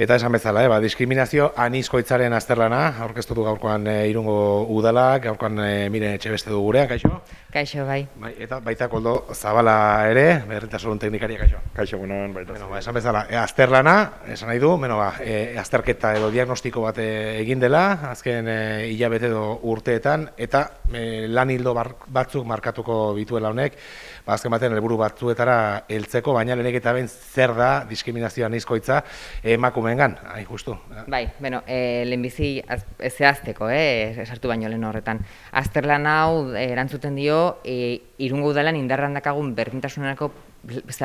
Eta esan bezala, eh, ba, diskriminazio anizkoitzaren azterlana, aurkeztu du gaurkoan e, irungo udalak, gaurkoan e, mire etxe beste du gurean, kaixo? Kaixo, bai. bai eta baita koldo zabala ere, berritasun teknikaria, kaixo? Kaixo, guenan, baita. Bueno, ba, esan bezala, e, azterlana, esan nahi du, bueno, ba, e, azterketa edo diagnostiko bat egin dela, azken e, hilabete edo urteetan, eta e, lan hildo batzuk markatuko bituela honek, ba, azken batean helburu batzuetara heltzeko, baina lehenik eta ben zer da diskriminazioa nizkoitza emakume gan, hain justu. Bai, bueno, e, lehenbizi ez zehazteko, eh, esartu baino lehen horretan. Azterlan hau eh, erantzuten dio, e, irungo udalan indarrandakagun berdintasunerako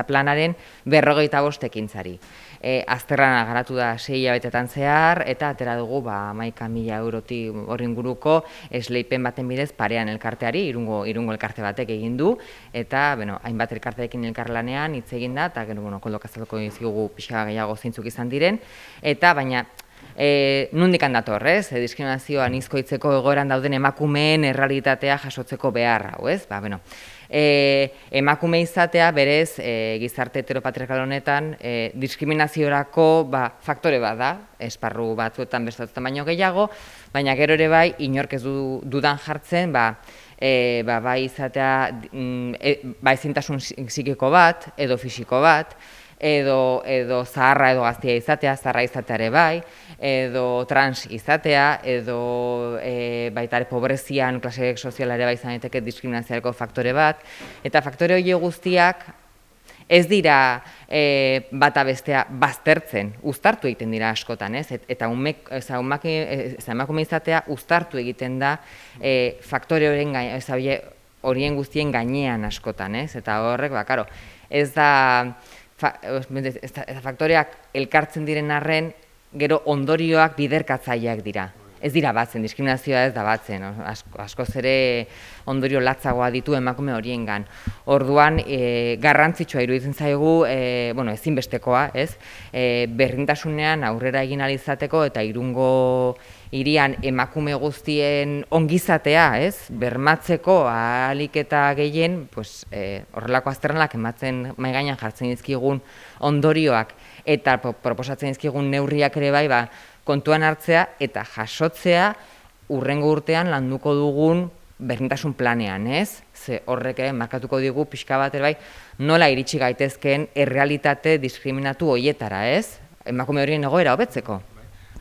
planaren berrogeita bostekin zari. E, azterrana garatu da sei hilabetetan zehar, eta atera dugu ba, maika mila euroti horren guruko esleipen baten bidez parean elkarteari, irungo, irungo elkarte batek egin du, eta bueno, hainbat elkarteekin elkarlanean hitz egin da, eta gero, bueno, kolokazatuko dizkigu pixka gehiago zeintzuk izan diren, eta baina E, nundik handator, ez? E, diskriminazioan izkoitzeko egoeran dauden emakumeen errealitatea jasotzeko beharra, ez? Ba, bueno, e, emakume izatea berez e, gizarte heteropatriarkal honetan e, diskriminaziorako ba, faktore bat da, esparru batzuetan bestatzen baino gehiago, baina gero ere bai inork ez du, dudan jartzen, ba, e, ba, bai izatea mm, e, ba, ezintasun psikiko bat edo fisiko bat, edo, edo zaharra edo gaztia izatea, zaharra izateare bai, edo trans izatea, edo e, baita pobrezian klase sozialare bai zaneteke diskriminazioareko faktore bat, eta faktore hori guztiak ez dira e, bata bestea baztertzen, uztartu egiten dira askotan, ez? eta umek, ez, umak, ez, emakume izatea uztartu egiten da e, faktore horien, horien guztien gainean askotan, ez? eta horrek, ba, karo, ez da fa, ez faktoreak elkartzen diren arren, gero ondorioak biderkatzaileak dira. Ez dira batzen, diskriminazioa ez da batzen, asko, asko zere ondorio latzagoa ditu emakume horiengan. Orduan, e, garrantzitsua iruditzen zaigu, e, bueno, ezinbestekoa, ez? E, berrintasunean aurrera egin alizateko eta irungo irian emakume guztien ongizatea, ez? Bermatzeko ahalik eta gehien, pues, e, horrelako azternanak ematzen maigainan jartzen dizkigun ondorioak eta proposatzen dizkigun neurriak ere bai, ba, kontuan hartzea eta jasotzea urrengo urtean landuko dugun berdintasun planean, ez? Ze horrek ere markatuko digu pixka bat bai nola iritsi gaitezkeen errealitate diskriminatu hoietara, ez? Emakume horien egoera hobetzeko.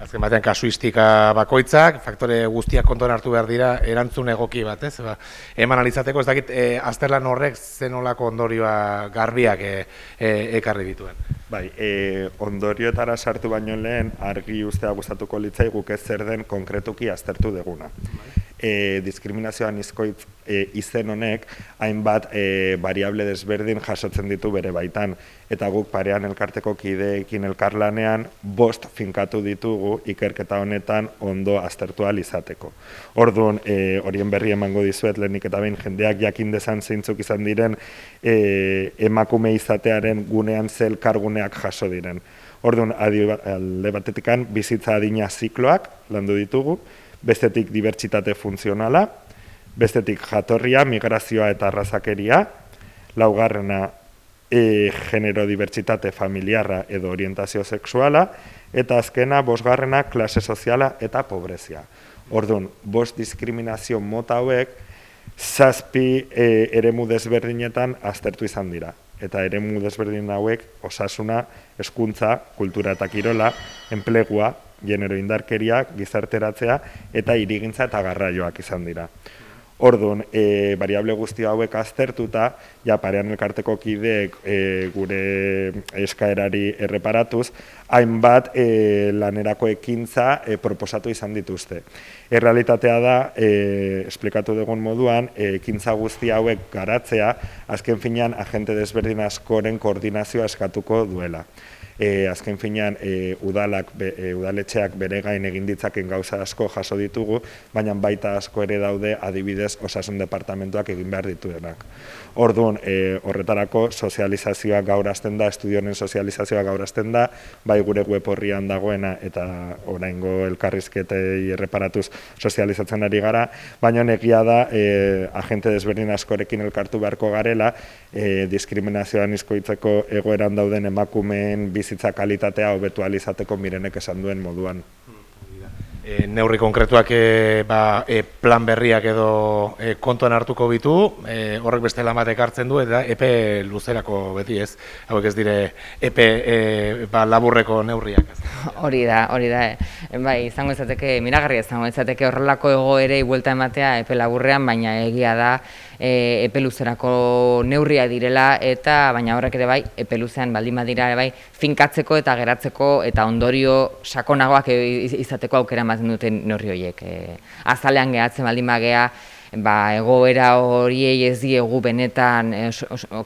Azken batean kasuistika bakoitzak, faktore guztiak kontuan hartu behar dira, erantzun egoki bat, ez? Ba, eman alizateko, ez dakit, e, azterlan horrek zenolako ondorioa garbiak e, e, ekarri dituen. Bai, e, ondorioetara sartu baino lehen, argi ustea gustatuko litzai guk ez zer den konkretuki aztertu deguna. Bai e, diskriminazioan izkoitz e, izen honek hainbat e, variable desberdin jasotzen ditu bere baitan eta guk parean elkarteko kideekin elkarlanean bost finkatu ditugu ikerketa honetan ondo aztertu izateko. Orduan, e, horien berri emango dizuet lehenik eta behin jendeak jakin dezan zeintzuk izan diren e, emakume izatearen gunean zel karguneak jaso diren. Orduan, alde batetikan bizitza adina zikloak landu ditugu, bestetik dibertsitate funtzionala, bestetik jatorria, migrazioa eta arrazakeria, laugarrena e, genero dibertsitate familiarra edo orientazio sexuala, eta azkena bosgarrena klase soziala eta pobrezia. Orduan, bost diskriminazio mota hauek, zazpi e, eremu desberdinetan aztertu izan dira. Eta eremu desberdin hauek osasuna, hezkuntza, kultura eta kirola, enplegua, genero indarkeriak, gizarteratzea eta irigintza eta garraioak izan dira. Orduan, e, variable guzti hauek aztertuta, ja parean elkarteko kideek e, gure eskaerari erreparatuz, hainbat e, lanerako ekintza e, proposatu izan dituzte. Errealitatea da, e, esplikatu dugun moduan, e, ekintza guzti hauek garatzea, azken finean agente desberdin askoren koordinazioa eskatuko duela e, azken finean e, udalak, e, udaletxeak bere gain egin ditzaken gauza asko jaso ditugu, baina baita asko ere daude adibidez osasun departamentuak egin behar dituenak. Orduan, e, horretarako sozializazioa gaur hasten da, estudionen sozializazioa gaur hasten da, bai gure web horrian dagoena eta oraingo elkarrizketei erreparatuz sozializatzen ari gara, baina negia da e, agente desberdin askorekin elkartu beharko garela, e, diskriminazioan izkoitzeko egoeran dauden emakumeen bizitza kalitatea hobetu alizateko mirenek esan duen moduan. E, neurri konkretuak e, ba, e, plan berriak edo e, kontuan hartuko bitu, e, horrek beste lan batek hartzen du, eta epe luzerako beti ez, hauek ez dire epe e, ba, laburreko neurriak. Hori da, hori da, e, bai, izango izateke, miragarri izango izateke horrelako egoerei buelta ematea epe laburrean, baina egia da, e, epe luzerako neurria direla eta baina horrek ere bai epe luzean baldin badira bai finkatzeko eta geratzeko eta ondorio sakonagoak izateko aukera ematen duten neurri horiek. E, azalean gehatzen baldin bagea ba, egoera horiei ez diegu benetan e,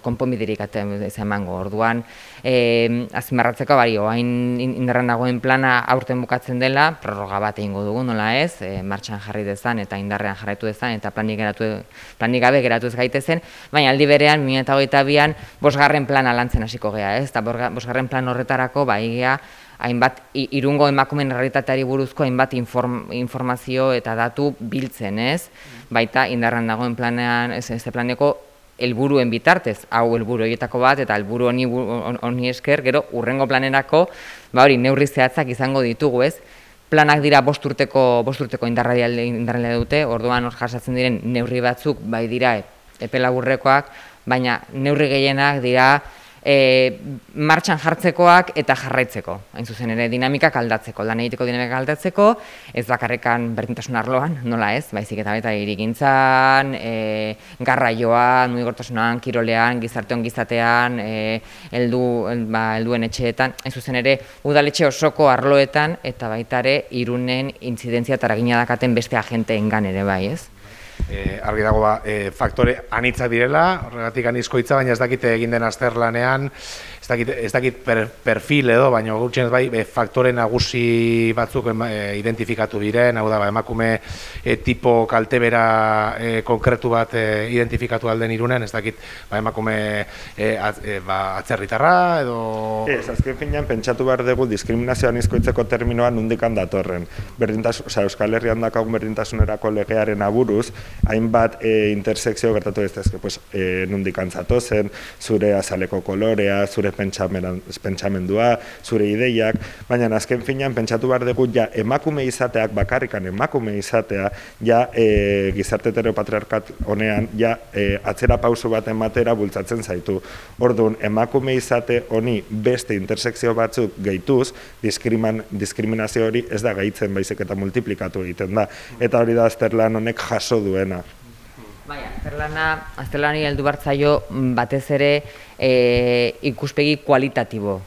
konponbiderik emango. Orduan, e, azmarratzeko bari, oain indarran dagoen plana aurten bukatzen dela, prorroga bat egingo dugu, nola ez, e, martxan jarri dezan eta indarrean jarraitu dezan eta planik, geratu, planik gabe geratu ez gaitezen, baina aldi berean, 2008an, bosgarren plana lantzen hasiko gea, ez, eta bosgarren plan horretarako, ba, hainbat irungo emakumen realitateari buruzko hainbat informazio eta datu biltzen, ez? Baita indarran dagoen planean, ez ez planeko helburuen bitartez, hau helburu horietako bat eta helburu honi honi esker, gero urrengo planerako, ba hori neurri zehatzak izango ditugu, ez? Planak dira bost urteko, bost urteko indarradia dute, orduan hor jasatzen diren neurri batzuk bai dira epe laburrekoak, baina neurri gehienak dira e, martxan jartzekoak eta jarraitzeko. Hain zuzen ere dinamikak aldatzeko, lan egiteko dinamikak aldatzeko, ez bakarrekan berdintasun arloan, nola ez, baizik eta baita irigintzan, e, garraioan, muigortasunan, kirolean, gizarte ongizatean, e, eldu, ba, elduen etxeetan, hain zuzen ere udaletxe osoko arloetan eta baita ere irunen intzidentzia eta dakaten beste agenteengan ere bai ez. E, argi dago ba, e, faktore anitza direla, horregatik anizkoitza, baina ez dakite egin den azterlanean, ez dakit, ez dakit per, perfil edo, baina gutxen bai, e, faktore nagusi batzuk e, identifikatu diren, hau da, ba, emakume e, tipo kaltebera e, konkretu bat e, identifikatu alden irunen, ez dakit, ba, emakume e, az, e, ba, atzerritarra edo... Ez, azken finean, pentsatu behar dugu diskriminazioan izkoitzeko terminoa nundikan datorren. Berdintasun, oza, Euskal Herrian dakagun berdintasunerako legearen aburuz, hainbat e, intersekzio gertatu ez dezke, pues, e, nundik zen, zure azaleko kolorea, zure pentsamendua, zure ideiak, baina azken finean pentsatu behar dugu ja emakume izateak, bakarrikan emakume izatea, ja e, gizarte heteropatriarkat honean, ja e, atzera pauso bat ematera bultzatzen zaitu. Orduan, emakume izate honi beste intersekzio batzuk gehituz, diskriminazio hori ez da gaitzen baizik eta multiplikatu egiten da. Eta hori da azterlan honek jaso duen dena. Bai, azterlana, azterlani heldu bartzaio mm, batez ere e, ikuspegi kualitatibo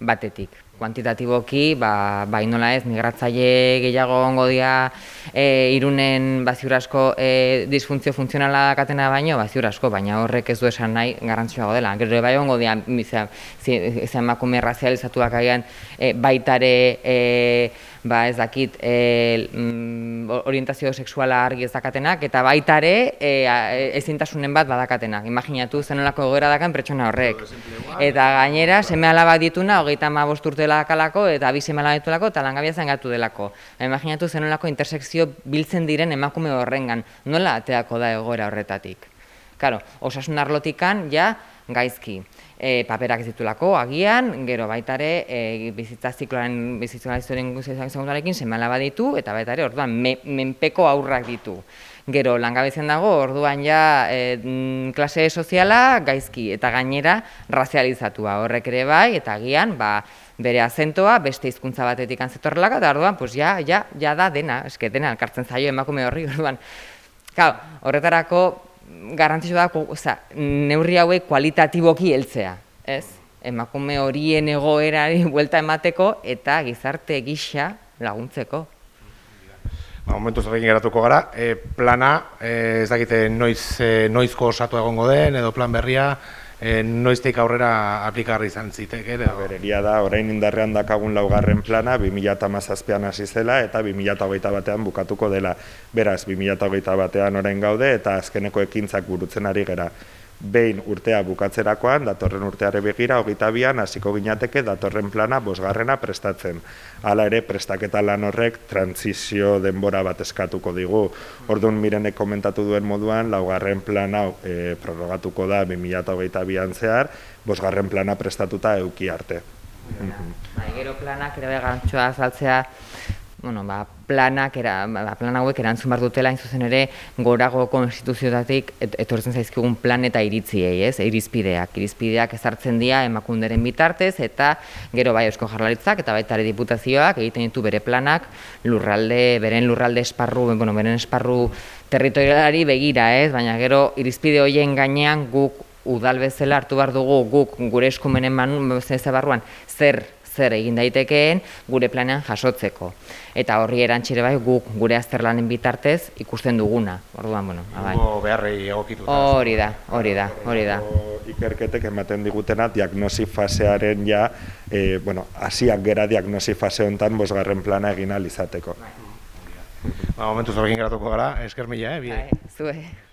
batetik. Kuantitatiboki, ba, ba inola ez, migratzaile gehiago ongo dira e, irunen baziur asko e, disfuntzio funtzionala katena baino, baziur asko, baina horrek ez du esan nahi garrantzioago dela. Gero bai ongo dira, ez emakume razializatuak agian e, baitare e, ba ez dakit e, orientazio sexuala argi ez dakatenak, eta baita ere e, ezintasunen bat badakatenak. Imaginatu zenolako egoera dakan pertsona horrek. Eta gainera, seme alaba dituna, hogeita ma urte dakalako, eta bi seme alaba ditulako, eta langabia zangatu delako. Imaginatu zenolako intersekzio biltzen diren emakume horrengan. Nola ateako da egoera horretatik? Claro, osasun arlotikan, ja, gaizki e, paperak ez ditulako, agian, gero baitare e, bizitza zikloaren bizitza segundarekin semala baditu eta baitare orduan me, menpeko aurrak ditu. Gero langabezen dago, orduan ja e, klase soziala gaizki eta gainera razializatua horrek ere bai eta agian ba, bere azentoa beste hizkuntza batetik antzetorrelako eta orduan pues ja, ja, ja da dena, eske dena elkartzen zaio emakume horri orduan. Claro, horretarako garrantzitsua da, oza, neurri hauek kualitatiboki heltzea, ez? Emakume horien egoerari buelta emateko eta gizarte gisa laguntzeko. Ba, momentu zerrekin geratuko gara, e, plana, e, ez dakite noiz, e, noizko osatu egongo den, edo plan berria, e, noizteik aurrera aplikarri izan zitek, ere? Bereria da, orain indarrean dakagun laugarren plana, 2008an hasi zela eta 2008 batean bukatuko dela. Beraz, 2008 batean orain gaude eta azkeneko ekintzak burutzen ari gera. Behin urtea bukatzerakoan, datorren urteare begira, hogeita bian, hasiko ginateke datorren plana bosgarrena prestatzen. Hala ere, prestaketa lan horrek transizio denbora bat eskatuko digu. Orduan mirenek komentatu duen moduan, laugarren plan hau e, prorrogatuko da 2022 bian zehar, bosgarren plana prestatuta euki arte. Bai, gero planak ere garrantzitsua azaltzea, bueno, ba, planak era, ba, plan hauek erantzun behar dutela hain zuzen ere gorago konstituzioetatik et, etortzen zaizkigun plan eta iritziei, ez? Irizpideak, irizpideak ezartzen dira emakunderen bitartez eta gero bai Eusko Jaurlaritzak eta baita ere diputazioak egiten ditu bere planak lurralde, beren lurralde esparru, bueno, beren esparru territorialari begira, ez? Baina gero irizpide hoien gainean guk udal bezala hartu behar dugu guk gure eskumenen manu zer zer egin daitekeen gure planean jasotzeko. Eta horri erantxire bai guk gure azterlanen bitartez ikusten duguna. Orduan, bueno, ba, bai. Hugo beharrei egokitu. Hori da, hori da, hori da. Ikerketek ematen digutena diagnosi fasearen ja, e, bueno, hasiak gera diagnosi fase hontan bosgarren plana egin ahal izateko. Ba, momentu zorrekin geratuko gara, esker mila, eh? Bi. Bai, zue.